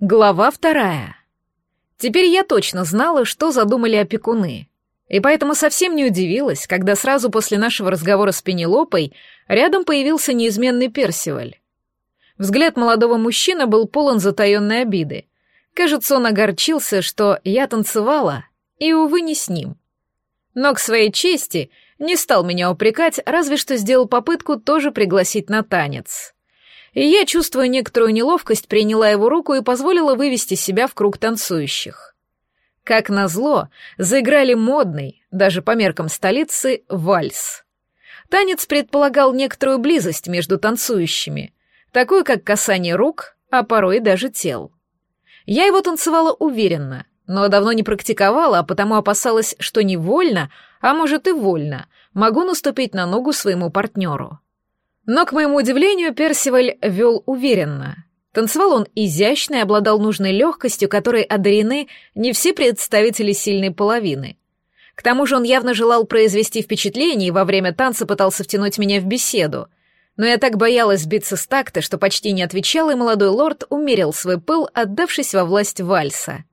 Глава вторая. Теперь я точно знала, что задумали опекуны, и поэтому совсем не удивилась, когда сразу после нашего разговора с Пенелопой рядом появился неизменный Персиваль. Взгляд молодого мужчины был полон затаённой обиды. Кажется, он огорчился, что я танцевала, и, увы, не с ним. Но к своей чести не стал меня упрекать, разве что сделал попытку тоже пригласить на танец и я, чувствуя некоторую неловкость, приняла его руку и позволила вывести себя в круг танцующих. Как назло, заиграли модный, даже по меркам столицы, вальс. Танец предполагал некоторую близость между танцующими, такую как касание рук, а порой даже тел. Я его танцевала уверенно, но давно не практиковала, а потому опасалась, что невольно, а может и вольно, могу наступить на ногу своему партнеру. Но, к моему удивлению, Персиваль вел уверенно. Танцевал он изящно и обладал нужной легкостью, которой одарены не все представители сильной половины. К тому же он явно желал произвести впечатление и во время танца пытался втянуть меня в беседу. Но я так боялась сбиться с такта, что почти не отвечал, и молодой лорд умерил свой пыл, отдавшись во власть вальса.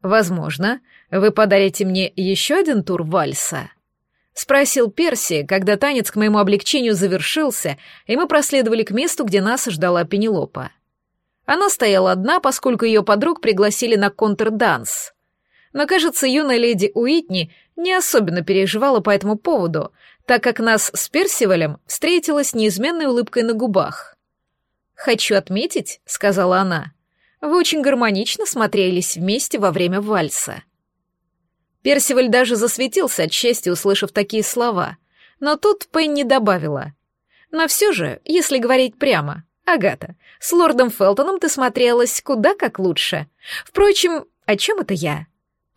«Возможно, вы подарите мне еще один тур вальса?» Спросил Перси, когда танец к моему облегчению завершился, и мы проследовали к месту, где нас ждала Пенелопа. Она стояла одна, поскольку ее подруг пригласили на контрданс. Но, кажется, юная леди Уитни не особенно переживала по этому поводу, так как нас с Персивалем встретила с неизменной улыбкой на губах. «Хочу отметить», — сказала она, — «вы очень гармонично смотрелись вместе во время вальса». Персиваль даже засветился от счастья, услышав такие слова. Но тут Пенни добавила. «Но все же, если говорить прямо, Агата, с лордом Фелтоном ты смотрелась куда как лучше. Впрочем, о чем это я?»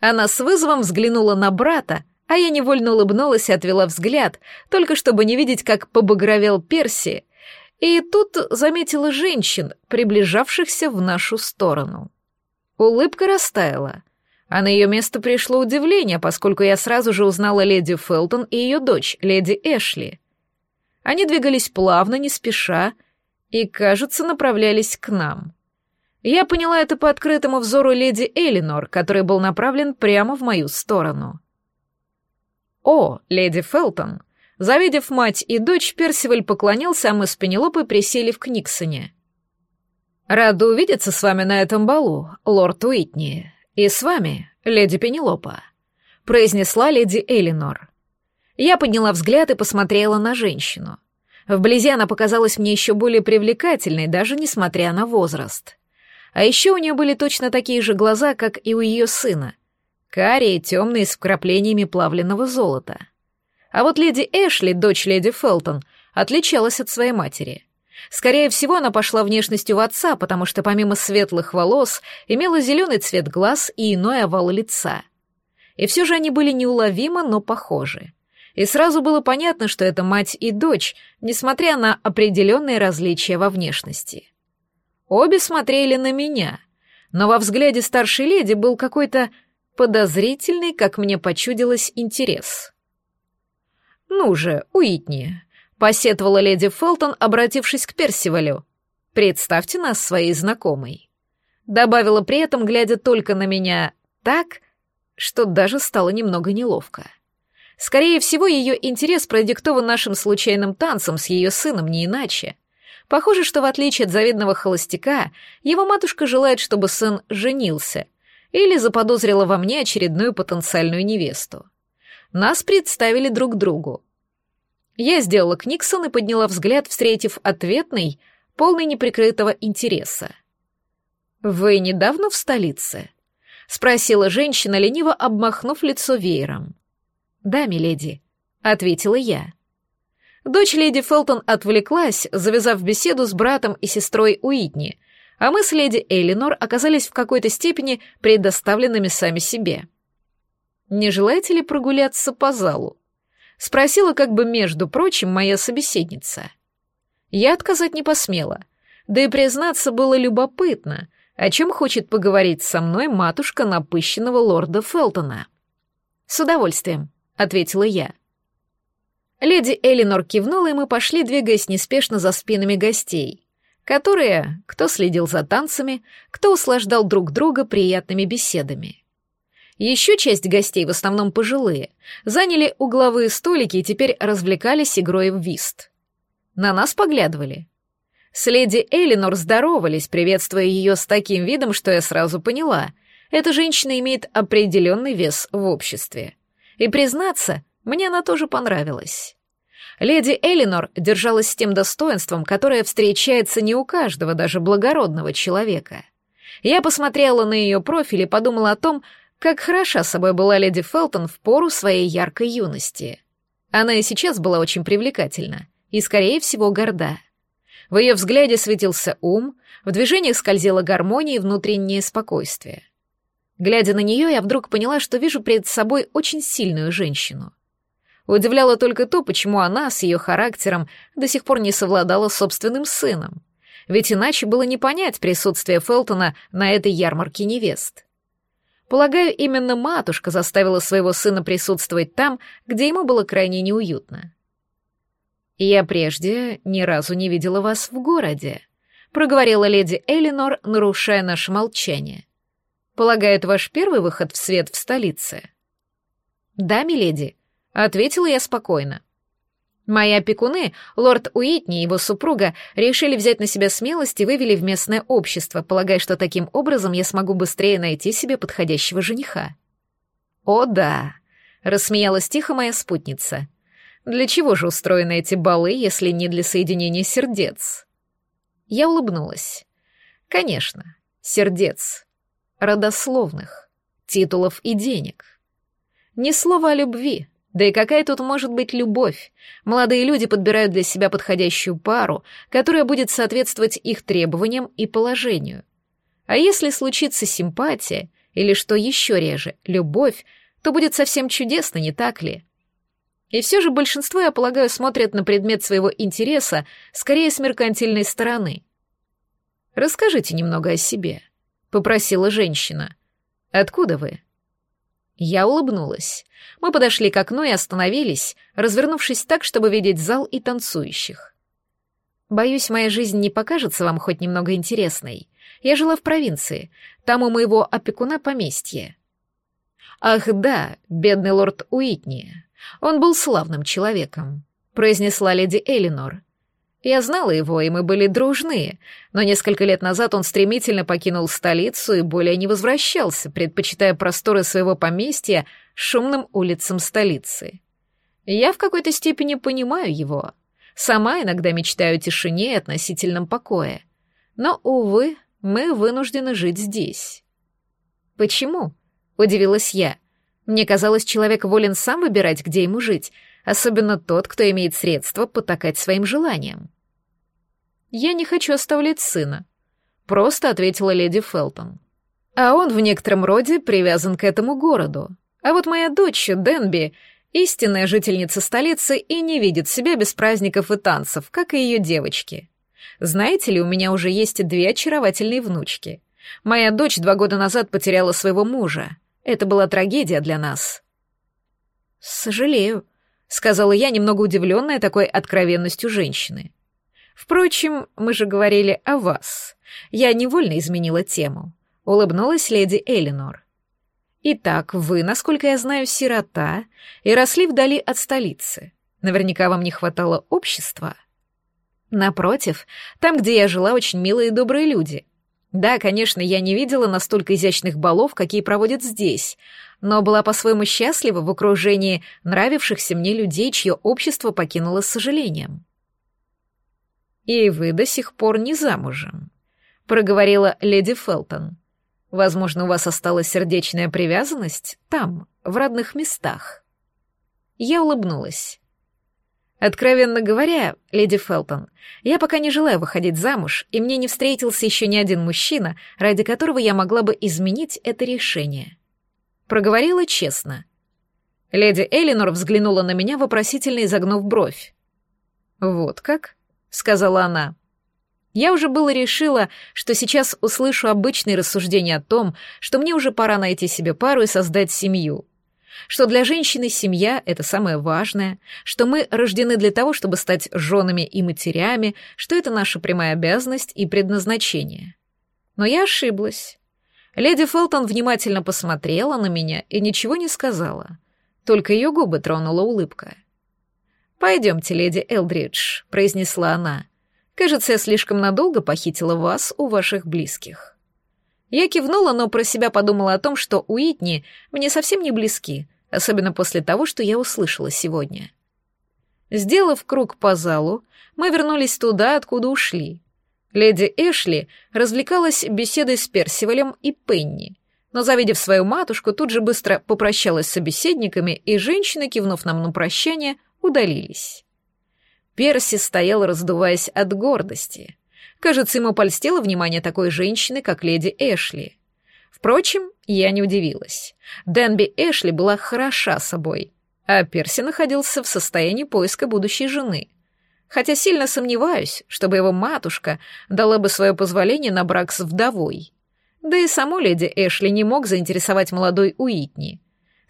Она с вызовом взглянула на брата, а я невольно улыбнулась и отвела взгляд, только чтобы не видеть, как побагровел Перси, и тут заметила женщин, приближавшихся в нашу сторону. Улыбка растаяла а на ее место пришло удивление, поскольку я сразу же узнала леди Фелтон и ее дочь, леди Эшли. Они двигались плавно, не спеша, и, кажется, направлялись к нам. Я поняла это по открытому взору леди Элинор, который был направлен прямо в мою сторону. «О, леди Фелтон!» Завидев мать и дочь, Персиваль поклонился, а мы с Пенелопой присели в Книксоне. «Рада увидеться с вами на этом балу, лорд Уитни. «И с вами, леди Пенелопа», — произнесла леди Элинор. Я подняла взгляд и посмотрела на женщину. Вблизи она показалась мне еще более привлекательной, даже несмотря на возраст. А еще у нее были точно такие же глаза, как и у ее сына. Карие, темные, с вкраплениями плавленного золота. А вот леди Эшли, дочь леди Фелтон, отличалась от своей матери — Скорее всего, она пошла внешностью в отца, потому что помимо светлых волос имела зеленый цвет глаз и иной овал лица. И все же они были неуловимы, но похожи. И сразу было понятно, что это мать и дочь, несмотря на определенные различия во внешности. Обе смотрели на меня, но во взгляде старшей леди был какой-то подозрительный, как мне почудилось, интерес. «Ну же, Уитни, посетовала леди Фелтон, обратившись к Персивалю. «Представьте нас своей знакомой». Добавила при этом, глядя только на меня так, что даже стало немного неловко. Скорее всего, ее интерес продиктован нашим случайным танцем с ее сыном, не иначе. Похоже, что в отличие от завидного холостяка, его матушка желает, чтобы сын женился или заподозрила во мне очередную потенциальную невесту. Нас представили друг другу, я сделала Книксон и подняла взгляд, встретив ответный, полный неприкрытого интереса. «Вы недавно в столице?» — спросила женщина, лениво обмахнув лицо веером. «Да, миледи», — ответила я. Дочь леди Фелтон отвлеклась, завязав беседу с братом и сестрой Уитни, а мы с леди Элинор оказались в какой-то степени предоставленными сами себе. «Не желаете ли прогуляться по залу?» Спросила как бы между прочим моя собеседница. Я отказать не посмела, да и признаться было любопытно, о чем хочет поговорить со мной матушка напыщенного лорда Фелтона. «С удовольствием», — ответила я. Леди Элинор кивнула, и мы пошли, двигаясь неспешно за спинами гостей. которые кто следил за танцами, кто услаждал друг друга приятными беседами. Еще часть гостей, в основном пожилые, заняли угловые столики и теперь развлекались игрой в вист. На нас поглядывали. С леди Элинор здоровались, приветствуя ее с таким видом, что я сразу поняла. Эта женщина имеет определенный вес в обществе. И, признаться, мне она тоже понравилась. Леди Элинор держалась с тем достоинством, которое встречается не у каждого, даже благородного человека. Я посмотрела на ее профиль и подумала о том, как хороша собой была леди Фелтон в пору своей яркой юности. Она и сейчас была очень привлекательна и, скорее всего, горда. В ее взгляде светился ум, в движениях скользила гармония и внутреннее спокойствие. Глядя на нее, я вдруг поняла, что вижу перед собой очень сильную женщину. Удивляло только то, почему она с ее характером до сих пор не совладала с собственным сыном. Ведь иначе было не понять присутствие Фелтона на этой ярмарке невест. Полагаю, именно матушка заставила своего сына присутствовать там, где ему было крайне неуютно. «Я прежде ни разу не видела вас в городе», — проговорила леди Элинор, нарушая наше молчание. «Полагаю, это ваш первый выход в свет в столице?» «Да, миледи», — ответила я спокойно. Мои опекуны, лорд Уитни и его супруга, решили взять на себя смелость и вывели в местное общество, полагая, что таким образом я смогу быстрее найти себе подходящего жениха. «О да», — рассмеялась тихо моя спутница. «Для чего же устроены эти балы, если не для соединения сердец?» Я улыбнулась. «Конечно, сердец. Родословных, титулов и денег. Ни слова о любви, да и какая тут может быть любовь? Молодые люди подбирают для себя подходящую пару, которая будет соответствовать их требованиям и положению. А если случится симпатия, или, что еще реже, любовь, то будет совсем чудесно, не так ли? И все же большинство, я полагаю, смотрят на предмет своего интереса скорее с меркантильной стороны. «Расскажите немного о себе», — попросила женщина. «Откуда вы?» Я улыбнулась. Мы подошли к окну и остановились, развернувшись так, чтобы видеть зал и танцующих. Боюсь, моя жизнь не покажется вам хоть немного интересной. Я жила в провинции, там у моего опекуна поместье. Ах да, бедный лорд Уитни. Он был славным человеком, произнесла леди Элинор. Я знала его, и мы были дружны, но несколько лет назад он стремительно покинул столицу и более не возвращался, предпочитая просторы своего поместья шумным улицам столицы. Я в какой-то степени понимаю его. Сама иногда мечтаю о тишине и относительном покое. Но, увы, мы вынуждены жить здесь. «Почему?» — удивилась я. Мне казалось, человек волен сам выбирать, где ему жить, особенно тот, кто имеет средства потакать своим желаниям. «Я не хочу оставлять сына», — просто ответила леди Фелтон. «А он в некотором роде привязан к этому городу. А вот моя дочь, Денби, истинная жительница столицы и не видит себя без праздников и танцев, как и ее девочки. Знаете ли, у меня уже есть две очаровательные внучки. Моя дочь два года назад потеряла своего мужа. Это была трагедия для нас». «Сожалею», — сказала я, немного удивленная такой откровенностью женщины. Впрочем, мы же говорили о вас. Я невольно изменила тему. Улыбнулась леди Элинор. Итак, вы, насколько я знаю, сирота и росли вдали от столицы. Наверняка вам не хватало общества. Напротив, там, где я жила, очень милые и добрые люди. Да, конечно, я не видела настолько изящных балов, какие проводят здесь, но была по-своему счастлива в окружении нравившихся мне людей, чье общество покинуло с сожалением. «И вы до сих пор не замужем», — проговорила леди Фелтон. «Возможно, у вас осталась сердечная привязанность там, в родных местах». Я улыбнулась. Откровенно говоря, леди Фелтон, я пока не желаю выходить замуж, и мне не встретился еще ни один мужчина, ради которого я могла бы изменить это решение. Проговорила честно. Леди Элинор взглянула на меня, вопросительно изогнув бровь. «Вот как?» Сказала она. Я уже было решила, что сейчас услышу обычные рассуждения о том, что мне уже пора найти себе пару и создать семью. что для женщины семья — это самое важное, что мы рождены для того, чтобы стать женами и матерями, что это наша прямая обязанность и предназначение. Но я ошиблась. Леди Фелтон внимательно посмотрела на меня и ничего не сказала. Только ее губы тронула улыбка. «Пойдемте, леди Элдридж», — произнесла она. «Кажется, я слишком надолго похитила вас у ваших близких». Я кивнула, но про себя подумала о том, что Уитни мне совсем не близки, особенно после того, что я услышала сегодня. Сделав круг по залу, мы вернулись туда, откуда ушли. Леди Эшли развлекалась беседой с Персивалем и Пенни, но, завидев свою матушку, тут же быстро попрощалась с собеседниками, и женщины, кивнув нам на прощание, удалились. Перси стоял, раздуваясь от гордости. Кажется, ему польстило внимание такой женщины, как леди Эшли. Впрочем, я не удивилась. Дэнби Эшли была хороша собой, а Перси находился в состоянии поиска будущей жены. Хотя сильно сомневаюсь, чтобы его матушка дала бы свое позволение на брак с вдовой. Да и саму леди Эшли не мог заинтересовать молодой Уитни.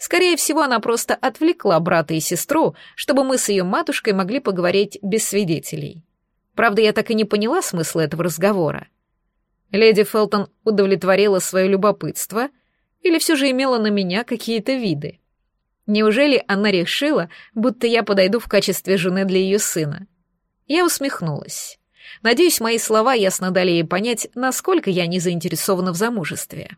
Скорее всего, она просто отвлекла брата и сестру, чтобы мы с ее матушкой могли поговорить без свидетелей. Правда, я так и не поняла смысла этого разговора. Леди Фелтон удовлетворила свое любопытство или все же имела на меня какие-то виды? Неужели она решила, будто я подойду в качестве жены для ее сына? Я усмехнулась. Надеюсь, мои слова ясно дали ей понять, насколько я не заинтересована в замужестве.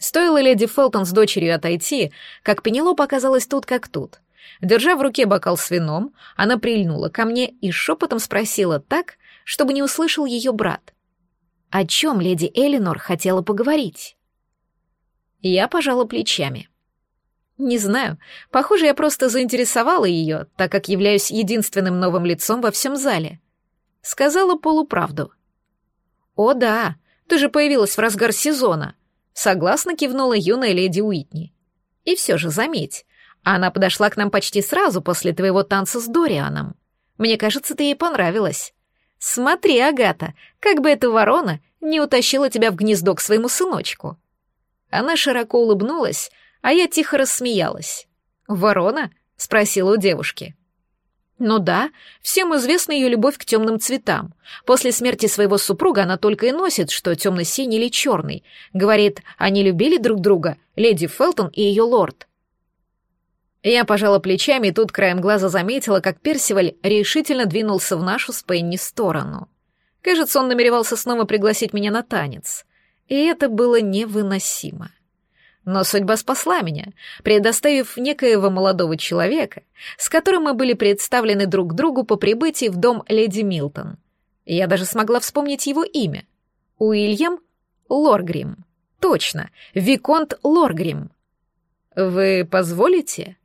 Стоило леди Фелтон с дочерью отойти, как Пенело показалась тут как тут — Держа в руке бокал с вином, она прильнула ко мне и шепотом спросила так, чтобы не услышал ее брат. О чем леди Элинор хотела поговорить? Я пожала плечами. Не знаю, похоже, я просто заинтересовала ее, так как являюсь единственным новым лицом во всем зале. Сказала полуправду. «О да, ты же появилась в разгар сезона», — согласно кивнула юная леди Уитни. «И все же, заметь, она подошла к нам почти сразу после твоего танца с Дорианом. Мне кажется, ты ей понравилась. Смотри, Агата, как бы эта ворона не утащила тебя в гнездо к своему сыночку». Она широко улыбнулась, а я тихо рассмеялась. «Ворона?» — спросила у девушки. «Ну да, всем известна ее любовь к темным цветам. После смерти своего супруга она только и носит, что темно-синий или черный. Говорит, они любили друг друга, леди Фелтон и ее лорд. Я пожала плечами и тут краем глаза заметила, как Персиваль решительно двинулся в нашу с Пенни сторону. Кажется, он намеревался снова пригласить меня на танец. И это было невыносимо. Но судьба спасла меня, предоставив некоего молодого человека, с которым мы были представлены друг другу по прибытии в дом леди Милтон. Я даже смогла вспомнить его имя. Уильям Лоргрим. Точно, Виконт Лоргрим. «Вы позволите?»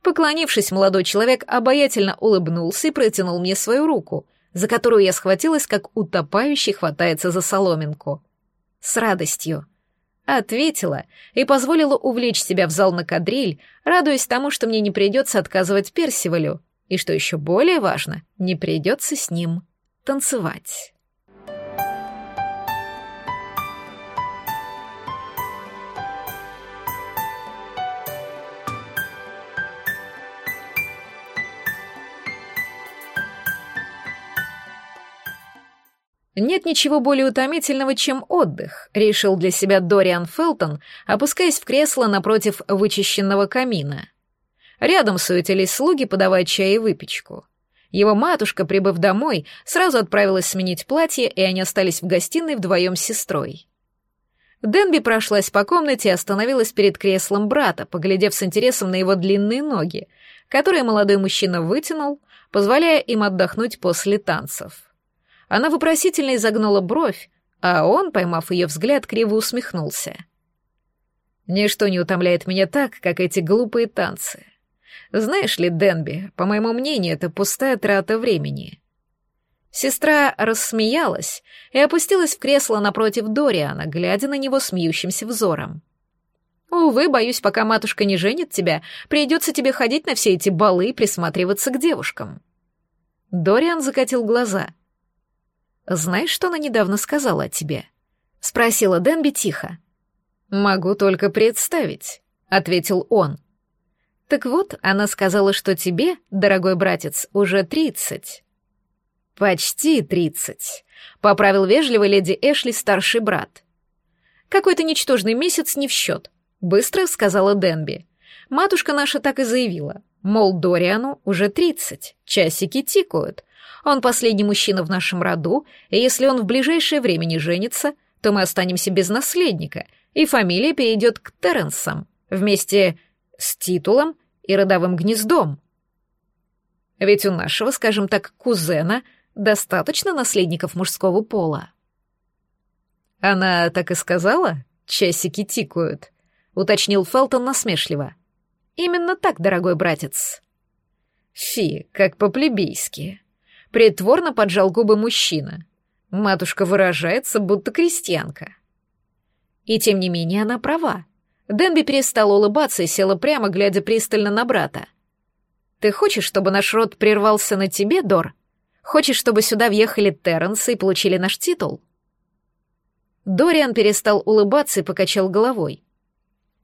Поклонившись, молодой человек обаятельно улыбнулся и протянул мне свою руку, за которую я схватилась, как утопающий хватается за соломинку. С радостью. Ответила и позволила увлечь себя в зал на кадриль, радуясь тому, что мне не придется отказывать Персивалю, и, что еще более важно, не придется с ним танцевать. Нет ничего более утомительного, чем отдых, решил для себя Дориан Фелтон, опускаясь в кресло напротив вычищенного камина. Рядом суетились слуги, подавая чай и выпечку. Его матушка, прибыв домой, сразу отправилась сменить платье, и они остались в гостиной вдвоем с сестрой. Денби прошлась по комнате и остановилась перед креслом брата, поглядев с интересом на его длинные ноги, которые молодой мужчина вытянул, позволяя им отдохнуть после танцев. Она вопросительно изогнула бровь, а он, поймав ее взгляд, криво усмехнулся. «Ничто не утомляет меня так, как эти глупые танцы. Знаешь ли, Денби, по моему мнению, это пустая трата времени». Сестра рассмеялась и опустилась в кресло напротив Дориана, глядя на него смеющимся взором. «Увы, боюсь, пока матушка не женит тебя, придется тебе ходить на все эти балы и присматриваться к девушкам». Дориан закатил глаза — знаешь, что она недавно сказала о тебе?» — спросила Денби тихо. «Могу только представить», — ответил он. Так вот, она сказала, что тебе, дорогой братец, уже тридцать. Почти тридцать, поправил вежливо леди Эшли старший брат. Какой-то ничтожный месяц не в счет, быстро сказала Денби. Матушка наша так и заявила, мол, Дориану уже тридцать, часики тикают. Он последний мужчина в нашем роду, и если он в ближайшее время не женится, то мы останемся без наследника, и фамилия перейдет к Терренсам вместе с титулом и родовым гнездом. Ведь у нашего, скажем так, кузена достаточно наследников мужского пола. Она так и сказала? Часики тикают, уточнил Фелтон насмешливо. Именно так, дорогой братец. Фи, как по-плебейски. Притворно поджал губы мужчина. Матушка выражается, будто крестьянка. И тем не менее она права. Дэнби перестала улыбаться и села прямо, глядя пристально на брата. «Ты хочешь, чтобы наш род прервался на тебе, Дор? Хочешь, чтобы сюда въехали Терренсы и получили наш титул?» Дориан перестал улыбаться и покачал головой.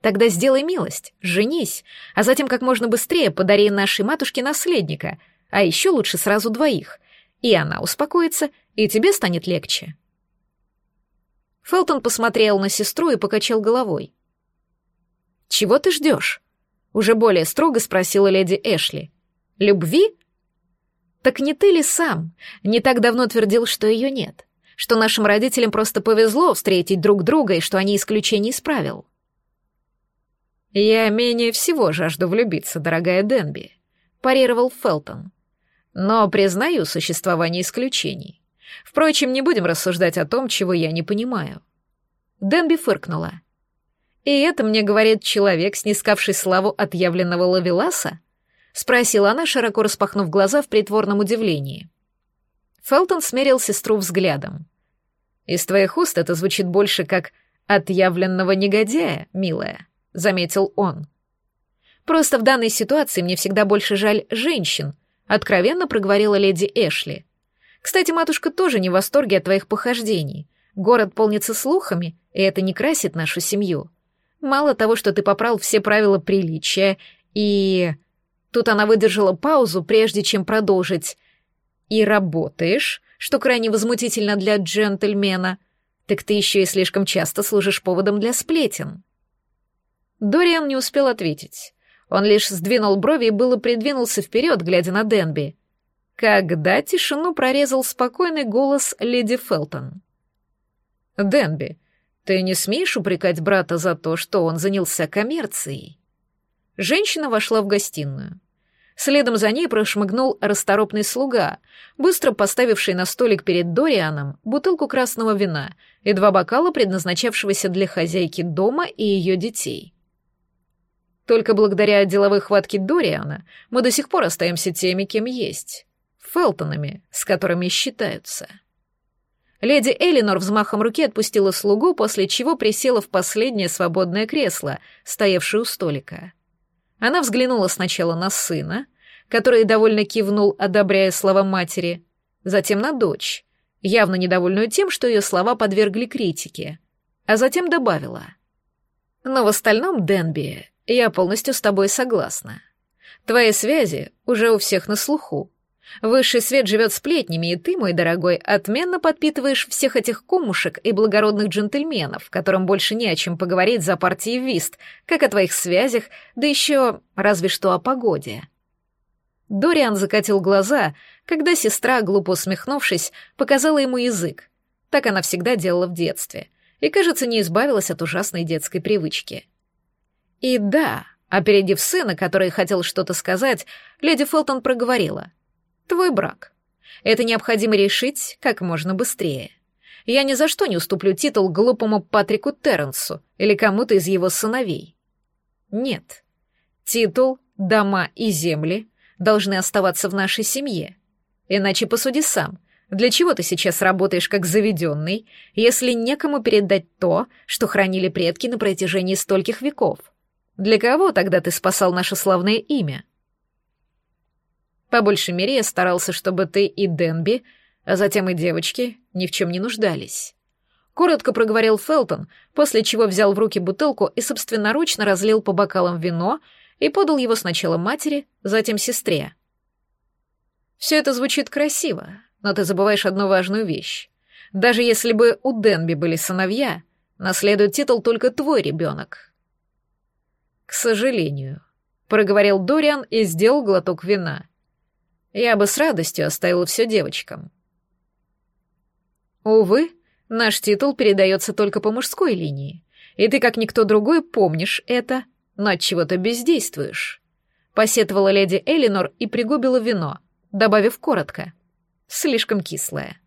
«Тогда сделай милость, женись, а затем как можно быстрее подари нашей матушке наследника, а еще лучше сразу двоих, и она успокоится, и тебе станет легче». Фелтон посмотрел на сестру и покачал головой. «Чего ты ждешь?» — уже более строго спросила леди Эшли. «Любви?» «Так не ты ли сам не так давно твердил, что ее нет? Что нашим родителям просто повезло встретить друг друга и что они исключение из правил?» «Я менее всего жажду влюбиться, дорогая Денби», — парировал Фелтон. «Но признаю существование исключений. Впрочем, не будем рассуждать о том, чего я не понимаю». Денби фыркнула. «И это мне говорит человек, снискавший славу отъявленного лавеласа?» — спросила она, широко распахнув глаза в притворном удивлении. Фелтон смерил сестру взглядом. «Из твоих уст это звучит больше как «отъявленного негодяя, милая», — заметил он. «Просто в данной ситуации мне всегда больше жаль женщин», — откровенно проговорила леди Эшли. «Кстати, матушка тоже не в восторге от твоих похождений. Город полнится слухами, и это не красит нашу семью. Мало того, что ты попрал все правила приличия, и... Тут она выдержала паузу, прежде чем продолжить. И работаешь, что крайне возмутительно для джентльмена. Так ты еще и слишком часто служишь поводом для сплетен. Дориан не успел ответить. Он лишь сдвинул брови и было придвинулся вперед, глядя на Денби. Когда тишину прорезал спокойный голос леди Фелтон. «Денби, ты не смеешь упрекать брата за то, что он занялся коммерцией?» Женщина вошла в гостиную. Следом за ней прошмыгнул расторопный слуга, быстро поставивший на столик перед Дорианом бутылку красного вина и два бокала, предназначавшегося для хозяйки дома и ее детей. Только благодаря деловой хватке Дориана мы до сих пор остаемся теми, кем есть. Фелтонами, с которыми считаются. Леди Элинор взмахом руки отпустила слугу, после чего присела в последнее свободное кресло, стоявшее у столика. Она взглянула сначала на сына, который довольно кивнул, одобряя слова матери, затем на дочь, явно недовольную тем, что ее слова подвергли критике, а затем добавила. «Но в остальном, Денби, я полностью с тобой согласна. Твои связи уже у всех на слуху. Высший свет живет сплетнями, и ты, мой дорогой, отменно подпитываешь всех этих кумушек и благородных джентльменов, которым больше не о чем поговорить за партией вист, как о твоих связях, да еще разве что о погоде». Дориан закатил глаза, когда сестра, глупо усмехнувшись, показала ему язык. Так она всегда делала в детстве, и, кажется, не избавилась от ужасной детской привычки. И да, опередив сына, который хотел что-то сказать, леди Фелтон проговорила — Твой брак. Это необходимо решить как можно быстрее. Я ни за что не уступлю титул глупому Патрику Терренсу или кому-то из его сыновей. Нет. Титул, дома и земли должны оставаться в нашей семье. Иначе посуди сам, для чего ты сейчас работаешь как заведенный, если некому передать то, что хранили предки на протяжении стольких веков? Для кого тогда ты спасал наше славное имя? По большей мере, я старался, чтобы ты и Денби, а затем и девочки, ни в чем не нуждались. Коротко проговорил Фелтон, после чего взял в руки бутылку и собственноручно разлил по бокалам вино и подал его сначала матери, затем сестре. Все это звучит красиво, но ты забываешь одну важную вещь. Даже если бы у Денби были сыновья, наследует титул только твой ребенок. К сожалению, проговорил Дориан и сделал глоток вина. Я бы с радостью оставил все девочкам. Увы, наш титул передается только по мужской линии, и ты, как никто другой, помнишь это, но от чего-то бездействуешь. Посетовала леди Элинор и пригубила вино, добавив коротко. Слишком кислое.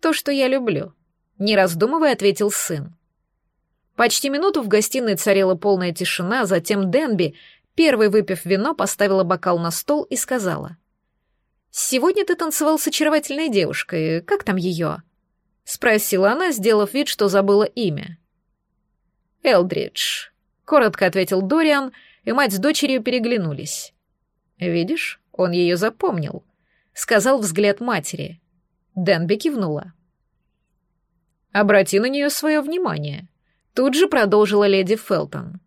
То, что я люблю. Не раздумывая, ответил сын. Почти минуту в гостиной царила полная тишина, затем Денби, первый выпив вино, поставила бокал на стол и сказала. «Сегодня ты танцевал с очаровательной девушкой. Как там ее?» — спросила она, сделав вид, что забыла имя. «Элдридж», — коротко ответил Дориан, и мать с дочерью переглянулись. «Видишь, он ее запомнил», — сказал взгляд матери. Денби кивнула. «Обрати на нее свое внимание», — тут же продолжила леди Фелтон.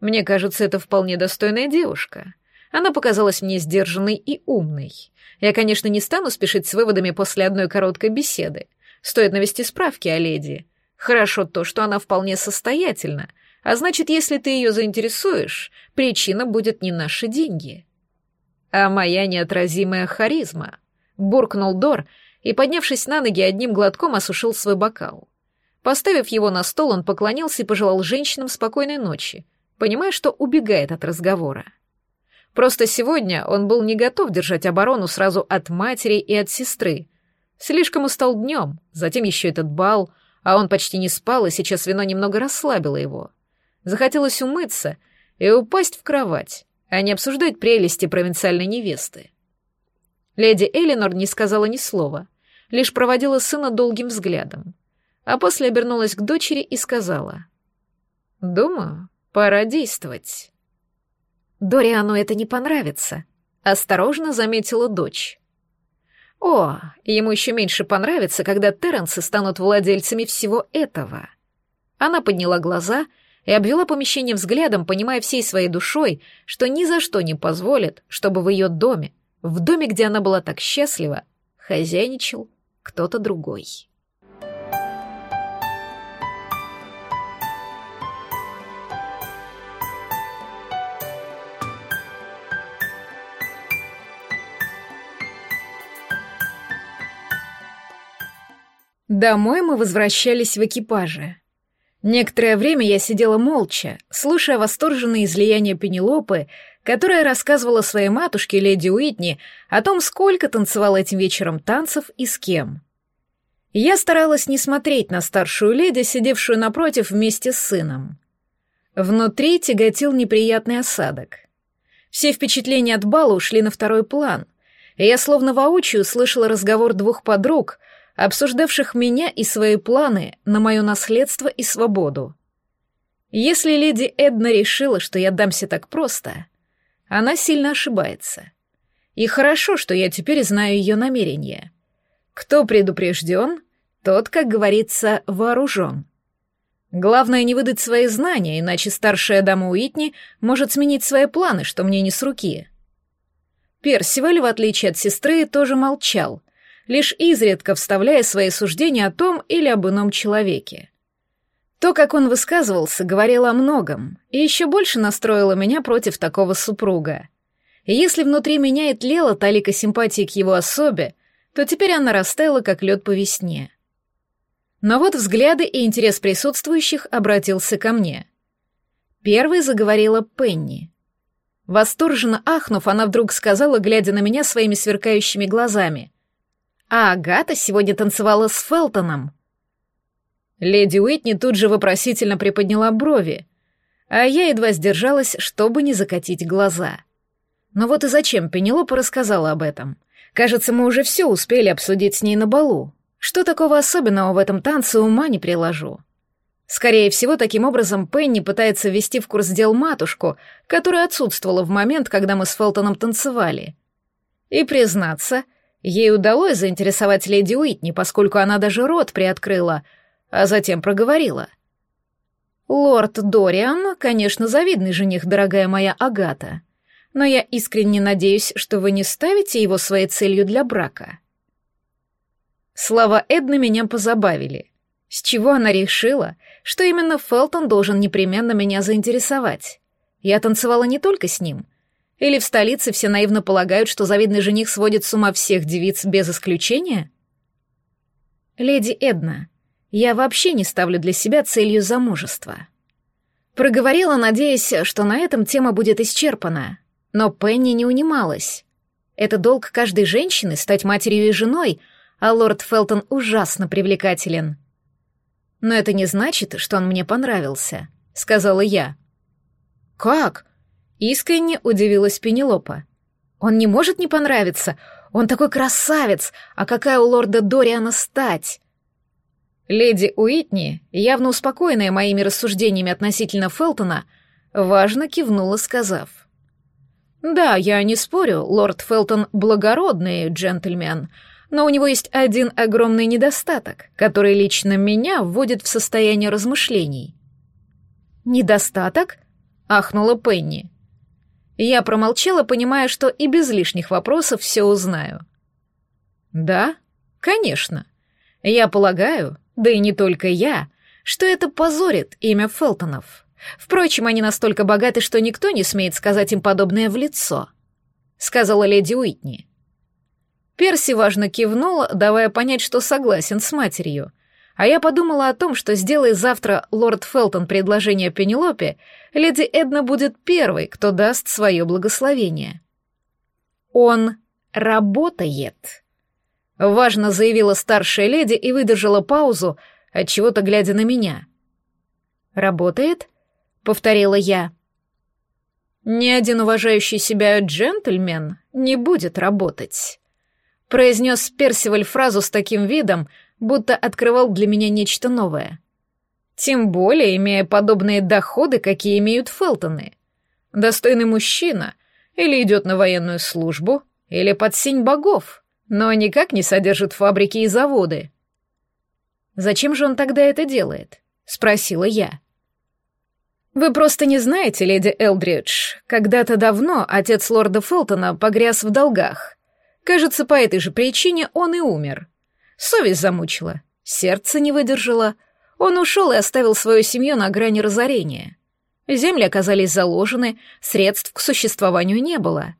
«Мне кажется, это вполне достойная девушка. Она показалась мне сдержанной и умной. Я, конечно, не стану спешить с выводами после одной короткой беседы. Стоит навести справки о леди. Хорошо то, что она вполне состоятельна, а значит, если ты ее заинтересуешь, причина будет не наши деньги. А моя неотразимая харизма. Буркнул Дор и, поднявшись на ноги, одним глотком осушил свой бокал. Поставив его на стол, он поклонился и пожелал женщинам спокойной ночи, понимая, что убегает от разговора. Просто сегодня он был не готов держать оборону сразу от матери и от сестры. Слишком устал днем, затем еще этот бал, а он почти не спал, и сейчас вино немного расслабило его. Захотелось умыться и упасть в кровать, а не обсуждать прелести провинциальной невесты. Леди Элинор не сказала ни слова, лишь проводила сына долгим взглядом, а после обернулась к дочери и сказала, «Думаю, пора действовать». Дориану это не понравится, осторожно заметила дочь. О, ему еще меньше понравится, когда Терренсы станут владельцами всего этого. Она подняла глаза и обвела помещение взглядом, понимая всей своей душой, что ни за что не позволит, чтобы в ее доме, в доме, где она была так счастлива, хозяйничал кто-то другой. Домой мы возвращались в экипаже. Некоторое время я сидела молча, слушая восторженные излияния Пенелопы, которая рассказывала своей матушке, леди Уитни, о том, сколько танцевала этим вечером танцев и с кем. Я старалась не смотреть на старшую леди, сидевшую напротив вместе с сыном. Внутри тяготил неприятный осадок. Все впечатления от бала ушли на второй план, и я словно воочию слышала разговор двух подруг — обсуждавших меня и свои планы на мое наследство и свободу. Если леди Эдна решила, что я дамся так просто, она сильно ошибается. И хорошо, что я теперь знаю ее намерения. Кто предупрежден, тот, как говорится, вооружен. Главное не выдать свои знания, иначе старшая дама Уитни может сменить свои планы, что мне не с руки. Персиваль, в отличие от сестры, тоже молчал, лишь изредка вставляя свои суждения о том или об ином человеке. То, как он высказывался, говорило о многом, и еще больше настроило меня против такого супруга. И если внутри меня и тлела талика симпатии к его особе, то теперь она растаяла, как лед по весне. Но вот взгляды и интерес присутствующих обратился ко мне. Первой заговорила Пенни. Восторженно ахнув, она вдруг сказала, глядя на меня своими сверкающими глазами. А Агата сегодня танцевала с Фелтоном. Леди Уитни тут же вопросительно приподняла брови, а я едва сдержалась, чтобы не закатить глаза. Но вот и зачем Пенелопа рассказала об этом? Кажется, мы уже все успели обсудить с ней на балу. Что такого особенного в этом танце ума не приложу. Скорее всего, таким образом Пенни пытается ввести в курс дел матушку, которая отсутствовала в момент, когда мы с Фелтоном танцевали. И, признаться, Ей удалось заинтересовать леди Уитни, поскольку она даже рот приоткрыла, а затем проговорила. «Лорд Дориан, конечно, завидный жених, дорогая моя Агата, но я искренне надеюсь, что вы не ставите его своей целью для брака». Слова Эдны меня позабавили. С чего она решила, что именно Фелтон должен непременно меня заинтересовать? Я танцевала не только с ним. Или в столице все наивно полагают, что завидный жених сводит с ума всех девиц без исключения? Леди Эдна, я вообще не ставлю для себя целью замужества. Проговорила, надеясь, что на этом тема будет исчерпана. Но Пенни не унималась. Это долг каждой женщины — стать матерью и женой, а лорд Фелтон ужасно привлекателен. Но это не значит, что он мне понравился, — сказала я. «Как?» — искренне удивилась Пенелопа. «Он не может не понравиться. Он такой красавец, а какая у лорда Дориана стать?» Леди Уитни, явно успокоенная моими рассуждениями относительно Фелтона, важно кивнула, сказав. «Да, я не спорю, лорд Фелтон благородный джентльмен, но у него есть один огромный недостаток, который лично меня вводит в состояние размышлений». «Недостаток?» — ахнула Пенни. Я промолчала, понимая, что и без лишних вопросов все узнаю. «Да, конечно. Я полагаю, да и не только я, что это позорит имя Фелтонов. Впрочем, они настолько богаты, что никто не смеет сказать им подобное в лицо», — сказала леди Уитни. Перси важно кивнул, давая понять, что согласен с матерью, а я подумала о том, что сделай завтра лорд Фелтон предложение Пенелопе, леди Эдна будет первой, кто даст свое благословение. «Он работает», Важно заявила старшая леди и выдержала паузу, от чего то глядя на меня. «Работает?» — повторила я. «Ни один уважающий себя джентльмен не будет работать», — произнес Персиваль фразу с таким видом, будто открывал для меня нечто новое. Тем более, имея подобные доходы, какие имеют Фелтоны. Достойный мужчина или идет на военную службу, или под сень богов но никак не содержит фабрики и заводы. «Зачем же он тогда это делает?» — спросила я. «Вы просто не знаете, леди Элдридж, когда-то давно отец лорда Фелтона погряз в долгах. Кажется, по этой же причине он и умер. Совесть замучила, сердце не выдержало. Он ушел и оставил свою семью на грани разорения. Земли оказались заложены, средств к существованию не было.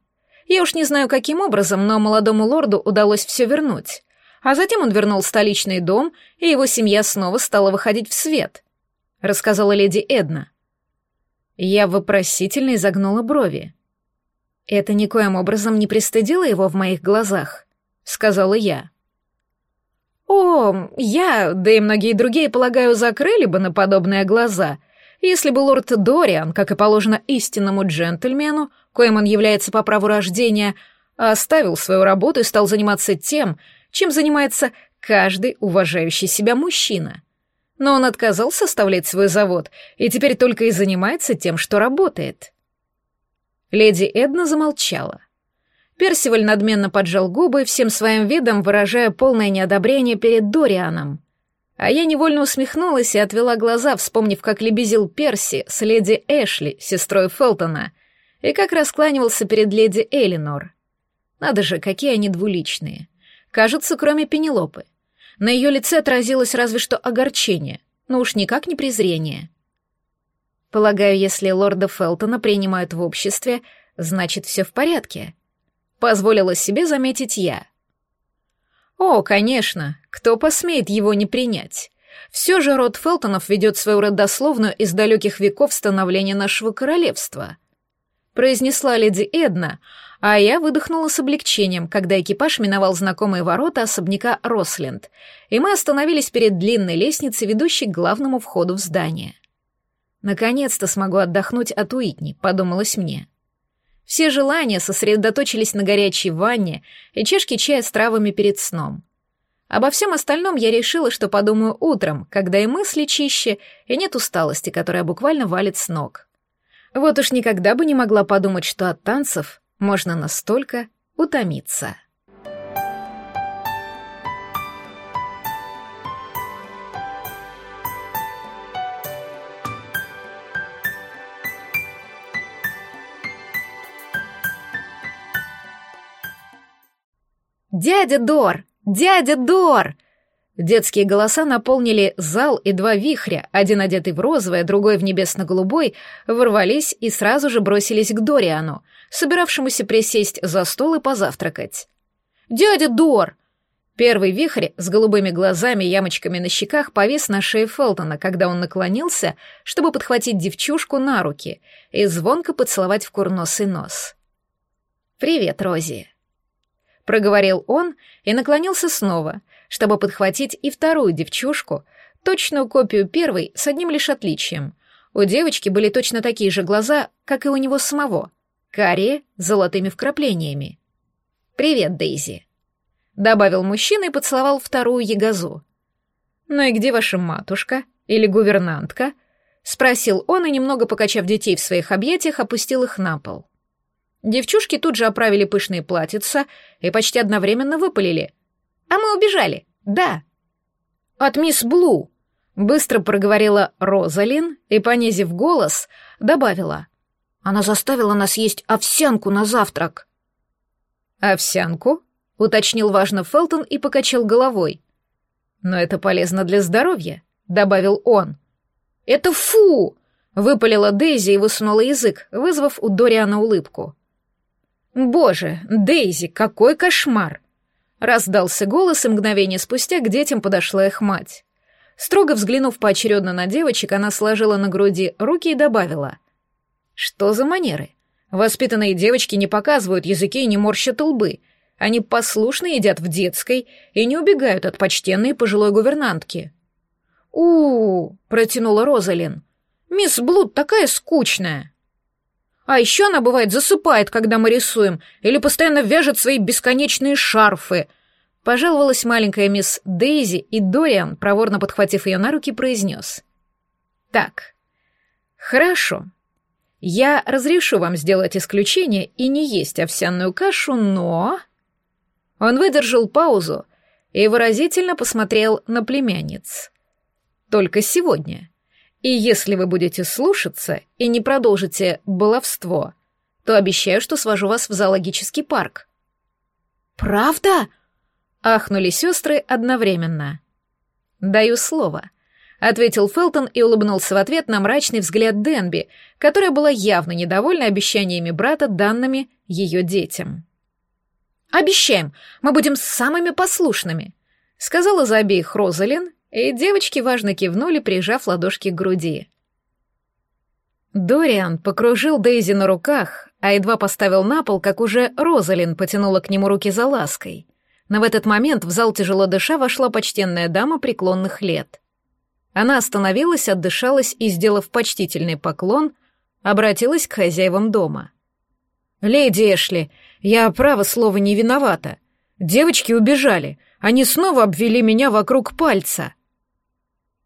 Я уж не знаю, каким образом, но молодому лорду удалось все вернуть. А затем он вернул столичный дом, и его семья снова стала выходить в свет», — рассказала леди Эдна. Я вопросительно изогнула брови. «Это никоим образом не пристыдило его в моих глазах», — сказала я. «О, я, да и многие другие, полагаю, закрыли бы на подобные глаза», — если бы лорд Дориан, как и положено истинному джентльмену, коим он является по праву рождения, оставил свою работу и стал заниматься тем, чем занимается каждый уважающий себя мужчина. Но он отказался оставлять свой завод и теперь только и занимается тем, что работает. Леди Эдна замолчала. Персиваль надменно поджал губы, всем своим видом выражая полное неодобрение перед Дорианом. А я невольно усмехнулась и отвела глаза, вспомнив, как лебезил Перси с леди Эшли, сестрой Фелтона, и как раскланивался перед леди Элинор. Надо же, какие они двуличные. Кажется, кроме Пенелопы. На ее лице отразилось разве что огорчение, но уж никак не презрение. Полагаю, если лорда Фелтона принимают в обществе, значит, все в порядке. Позволила себе заметить я. О, конечно, кто посмеет его не принять? Все же род Фелтонов ведет свою родословную из далеких веков становления нашего королевства. Произнесла леди Эдна, а я выдохнула с облегчением, когда экипаж миновал знакомые ворота особняка Росленд, и мы остановились перед длинной лестницей, ведущей к главному входу в здание. «Наконец-то смогу отдохнуть от Уитни», — подумалось мне. Все желания сосредоточились на горячей ванне и чашке чая с травами перед сном. Обо всем остальном я решила, что подумаю утром, когда и мысли чище, и нет усталости, которая буквально валит с ног. Вот уж никогда бы не могла подумать, что от танцев можно настолько утомиться. «Дядя Дор! Дядя Дор!» Детские голоса наполнили зал, и два вихря, один одетый в розовое, другой в небесно-голубой, ворвались и сразу же бросились к Дориану, собиравшемуся присесть за стол и позавтракать. «Дядя Дор!» Первый вихрь с голубыми глазами и ямочками на щеках повис на шее Фелтона, когда он наклонился, чтобы подхватить девчушку на руки и звонко поцеловать в курносый нос. «Привет, Рози», — проговорил он и наклонился снова, чтобы подхватить и вторую девчушку, точную копию первой с одним лишь отличием. У девочки были точно такие же глаза, как и у него самого, карие, с золотыми вкраплениями. «Привет, Дейзи», — добавил мужчина и поцеловал вторую ягозу. «Ну и где ваша матушка? Или гувернантка?» — спросил он и, немного покачав детей в своих объятиях, опустил их на пол. Девчушки тут же оправили пышные платьица и почти одновременно выпалили. «А мы убежали, да». «От мисс Блу», — быстро проговорила Розалин и, понизив голос, добавила. «Она заставила нас есть овсянку на завтрак». «Овсянку?» — уточнил важно Фелтон и покачал головой. «Но это полезно для здоровья», — добавил он. «Это фу!» — выпалила Дейзи и высунула язык, вызвав у Дориана улыбку. «Боже, Дейзи, какой кошмар!» Раздался голос, и мгновение спустя к детям подошла их мать. Строго взглянув поочередно на девочек, она сложила на груди руки и добавила. «Что за манеры? Воспитанные девочки не показывают языки и не морщат лбы. Они послушно едят в детской и не убегают от почтенной пожилой гувернантки». «У-у-у», протянула Розалин. «Мисс Блуд такая скучная». А еще она, бывает, засыпает, когда мы рисуем, или постоянно вяжет свои бесконечные шарфы. Пожаловалась маленькая мисс Дейзи, и Дориан, проворно подхватив ее на руки, произнес. «Так, хорошо. Я разрешу вам сделать исключение и не есть овсяную кашу, но...» Он выдержал паузу и выразительно посмотрел на племянниц. «Только сегодня. И если вы будете слушаться и не продолжите баловство, то обещаю, что свожу вас в зоологический парк». «Правда?» — ахнули сестры одновременно. «Даю слово», — ответил Фелтон и улыбнулся в ответ на мрачный взгляд Денби, которая была явно недовольна обещаниями брата, данными ее детям. «Обещаем, мы будем самыми послушными», — сказала за обеих Розалин и девочки важно кивнули, прижав ладошки к груди. Дориан покружил Дейзи на руках, а едва поставил на пол, как уже Розалин потянула к нему руки за лаской. Но в этот момент в зал тяжело дыша вошла почтенная дама преклонных лет. Она остановилась, отдышалась и, сделав почтительный поклон, обратилась к хозяевам дома. «Леди Эшли, я, право слово, не виновата. Девочки убежали. Они снова обвели меня вокруг пальца».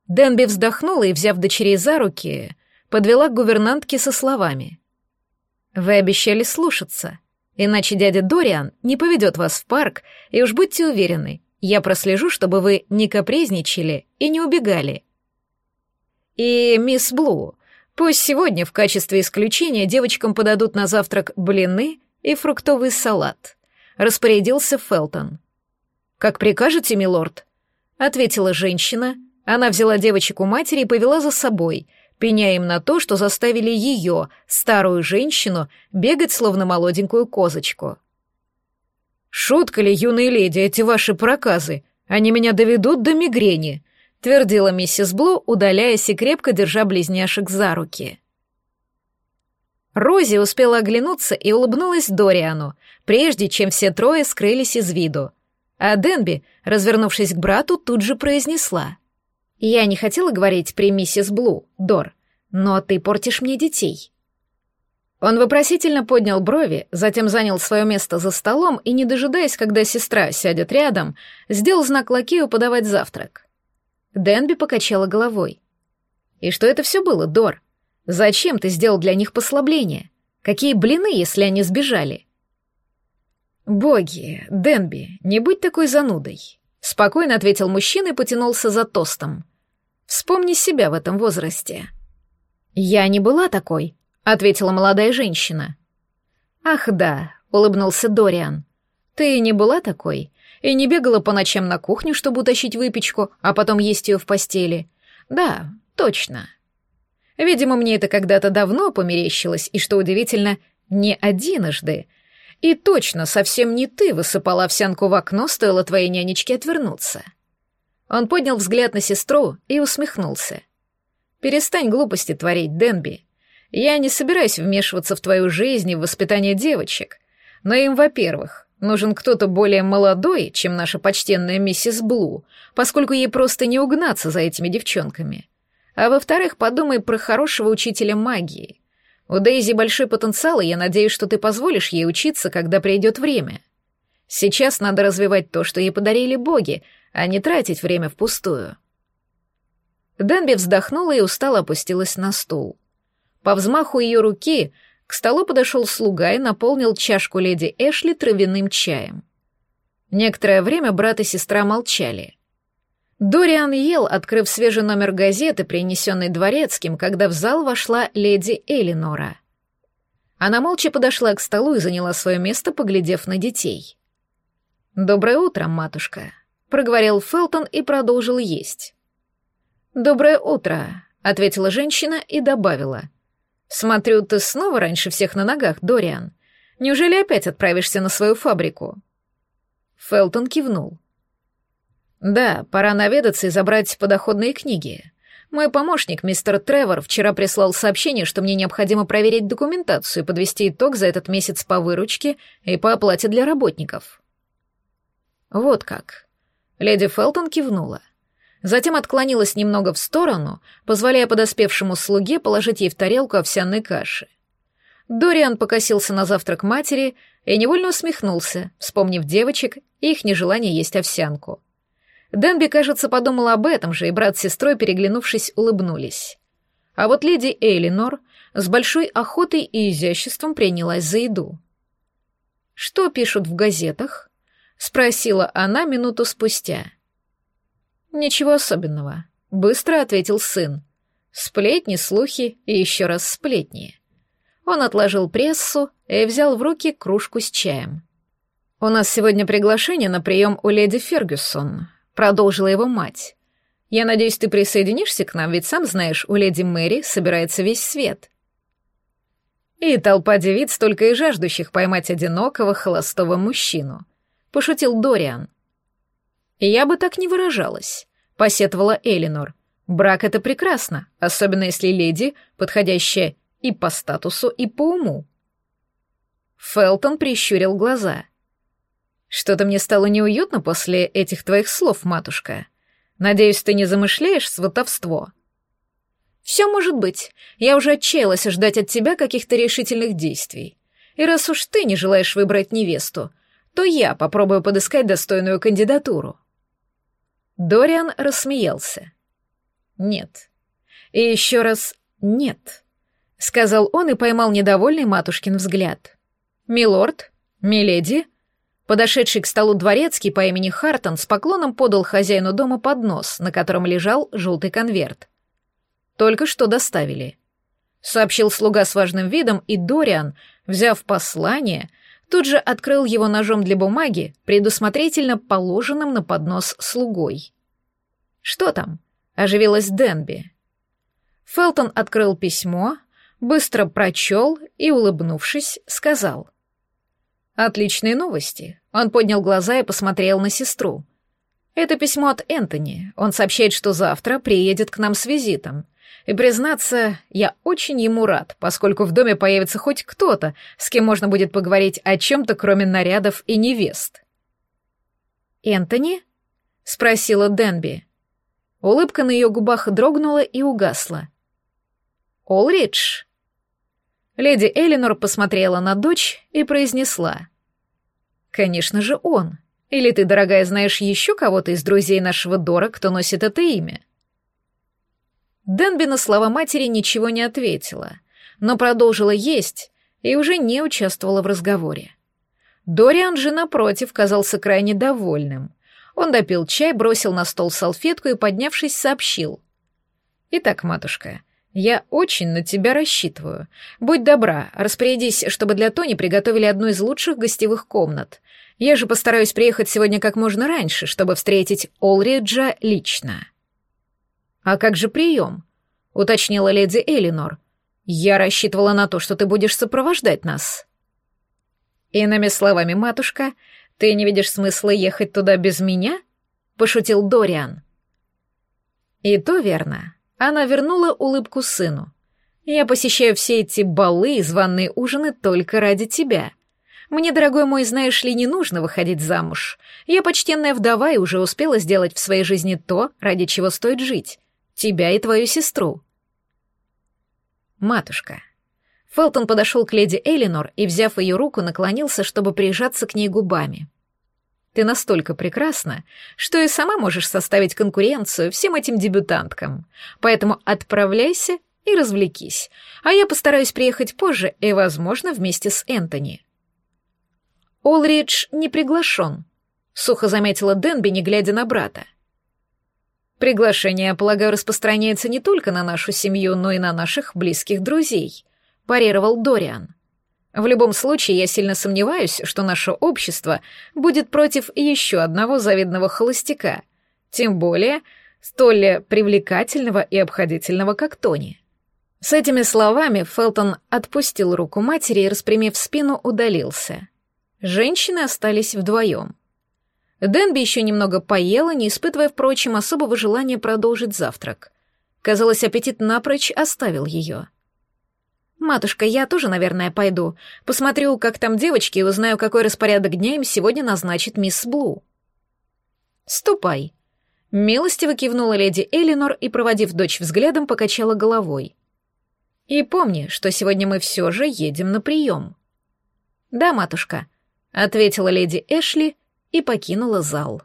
Денби вздохнула и, взяв дочерей за руки, подвела к гувернантке со словами. «Вы обещали слушаться, иначе дядя Дориан не поведет вас в парк, и уж будьте уверены, я прослежу, чтобы вы не капризничали и не убегали». «И мисс Блу, пусть сегодня в качестве исключения девочкам подадут на завтрак блины и фруктовый салат», — распорядился Фелтон. «Как прикажете, милорд?» — ответила женщина, она взяла девочек у матери и повела за собой, пеняя им на то, что заставили ее, старую женщину, бегать словно молоденькую козочку. «Шутка ли, юные леди, эти ваши проказы? Они меня доведут до мигрени», — твердила миссис Блу, удаляясь и крепко держа близняшек за руки. Рози успела оглянуться и улыбнулась Дориану, прежде чем все трое скрылись из виду. А Денби, развернувшись к брату, тут же произнесла — я не хотела говорить при миссис Блу, Дор, но ты портишь мне детей. Он вопросительно поднял брови, затем занял свое место за столом и, не дожидаясь, когда сестра сядет рядом, сделал знак лакею подавать завтрак. Денби покачала головой. «И что это все было, Дор? Зачем ты сделал для них послабление? Какие блины, если они сбежали?» «Боги, Денби, не будь такой занудой. Спокойно ответил мужчина и потянулся за тостом. Вспомни себя в этом возрасте. Я не была такой, ответила молодая женщина. Ах да, улыбнулся Дориан. Ты не была такой, И не бегала по ночам на кухню, чтобы утащить выпечку, а потом есть ее в постели. Да, точно. Видимо, мне это когда-то давно померещилось, и, что удивительно, не одиножды. И точно, совсем не ты высыпала овсянку в окно, стоило твоей нянечке отвернуться. Он поднял взгляд на сестру и усмехнулся. «Перестань глупости творить, Денби. Я не собираюсь вмешиваться в твою жизнь и в воспитание девочек. Но им, во-первых, нужен кто-то более молодой, чем наша почтенная миссис Блу, поскольку ей просто не угнаться за этими девчонками. А во-вторых, подумай про хорошего учителя магии. У Дейзи большой потенциал, и я надеюсь, что ты позволишь ей учиться, когда придет время. Сейчас надо развивать то, что ей подарили боги, а не тратить время впустую. Дэнби вздохнула и устало опустилась на стул. По взмаху ее руки к столу подошел слуга и наполнил чашку леди Эшли травяным чаем. Некоторое время брат и сестра молчали. Дориан ел, открыв свежий номер газеты, принесенный дворецким, когда в зал вошла леди Элинора. Она молча подошла к столу и заняла свое место, поглядев на детей. «Доброе утро, матушка», — проговорил Фелтон и продолжил есть. «Доброе утро», — ответила женщина и добавила. «Смотрю, ты снова раньше всех на ногах, Дориан. Неужели опять отправишься на свою фабрику?» Фелтон кивнул. «Да, пора наведаться и забрать подоходные книги. Мой помощник, мистер Тревор, вчера прислал сообщение, что мне необходимо проверить документацию и подвести итог за этот месяц по выручке и по оплате для работников». «Вот как». Леди Фелтон кивнула. Затем отклонилась немного в сторону, позволяя подоспевшему слуге положить ей в тарелку овсяной каши. Дориан покосился на завтрак матери и невольно усмехнулся, вспомнив девочек и их нежелание есть овсянку. Дэнби, кажется, подумал об этом же, и брат с сестрой, переглянувшись, улыбнулись. А вот леди Эйлинор с большой охотой и изяществом принялась за еду. «Что пишут в газетах?» — спросила она минуту спустя. «Ничего особенного», — быстро ответил сын. «Сплетни, слухи и еще раз сплетни». Он отложил прессу и взял в руки кружку с чаем. «У нас сегодня приглашение на прием у леди Фергюсон», — продолжила его мать. «Я надеюсь, ты присоединишься к нам, ведь сам знаешь, у леди Мэри собирается весь свет». И толпа девиц только и жаждущих поймать одинокого холостого мужчину, — пошутил Дориан. «Я бы так не выражалась», — посетовала Элинор. «Брак — это прекрасно, особенно если леди, подходящая и по статусу, и по уму». Фелтон прищурил глаза. «Что-то мне стало неуютно после этих твоих слов, матушка. Надеюсь, ты не замышляешь сватовство?» «Все может быть. Я уже отчаялась ждать от тебя каких-то решительных действий. И раз уж ты не желаешь выбрать невесту, то я попробую подыскать достойную кандидатуру». Дориан рассмеялся. «Нет. И еще раз «нет», — сказал он и поймал недовольный матушкин взгляд. «Милорд? Миледи?» Подошедший к столу дворецкий по имени Хартон с поклоном подал хозяину дома поднос, на котором лежал желтый конверт. «Только что доставили», — сообщил слуга с важным видом, и Дориан, взяв послание, — тут же открыл его ножом для бумаги, предусмотрительно положенным на поднос слугой. «Что там?» — оживилась Денби. Фелтон открыл письмо, быстро прочел и, улыбнувшись, сказал. «Отличные новости». Он поднял глаза и посмотрел на сестру. «Это письмо от Энтони. Он сообщает, что завтра приедет к нам с визитом. И, признаться, я очень ему рад, поскольку в доме появится хоть кто-то, с кем можно будет поговорить о чем-то, кроме нарядов и невест. «Энтони?» — спросила Денби. Улыбка на ее губах дрогнула и угасла. «Олридж?» Леди Элинор посмотрела на дочь и произнесла. «Конечно же он. Или ты, дорогая, знаешь еще кого-то из друзей нашего Дора, кто носит это имя?» Денби на слова матери ничего не ответила, но продолжила есть и уже не участвовала в разговоре. Дориан же, напротив, казался крайне довольным. Он допил чай, бросил на стол салфетку и, поднявшись, сообщил. «Итак, матушка, Я очень на тебя рассчитываю. Будь добра, распорядись, чтобы для Тони приготовили одну из лучших гостевых комнат. Я же постараюсь приехать сегодня как можно раньше, чтобы встретить Олриджа лично. А как же прием? уточнила леди Элинор. Я рассчитывала на то, что ты будешь сопровождать нас. Иными словами, матушка, ты не видишь смысла ехать туда без меня? пошутил Дориан. И то верно. Она вернула улыбку сыну. «Я посещаю все эти балы и званые ужины только ради тебя. Мне, дорогой мой, знаешь ли, не нужно выходить замуж. Я почтенная вдова и уже успела сделать в своей жизни то, ради чего стоит жить. Тебя и твою сестру». «Матушка». Фелтон подошел к леди Элинор и, взяв ее руку, наклонился, чтобы прижаться к ней губами. Ты настолько прекрасна, что и сама можешь составить конкуренцию всем этим дебютанткам. Поэтому отправляйся и развлекись, а я постараюсь приехать позже и, возможно, вместе с Энтони». «Олридж не приглашен», — сухо заметила Денби, не глядя на брата. «Приглашение, полагаю, распространяется не только на нашу семью, но и на наших близких друзей», — парировал Дориан. В любом случае, я сильно сомневаюсь, что наше общество будет против еще одного завидного холостяка, тем более столь привлекательного и обходительного, как Тони. С этими словами Фелтон отпустил руку матери и, распрямив спину, удалился. Женщины остались вдвоем. Денби еще немного поела, не испытывая, впрочем, особого желания продолжить завтрак. Казалось, аппетит напрочь оставил ее. «Матушка, я тоже, наверное, пойду. Посмотрю, как там девочки, и узнаю, какой распорядок дня им сегодня назначит мисс Блу». «Ступай», — милостиво кивнула леди Элинор и, проводив дочь взглядом, покачала головой. «И помни, что сегодня мы все же едем на прием». «Да, матушка», — ответила леди Эшли и покинула зал.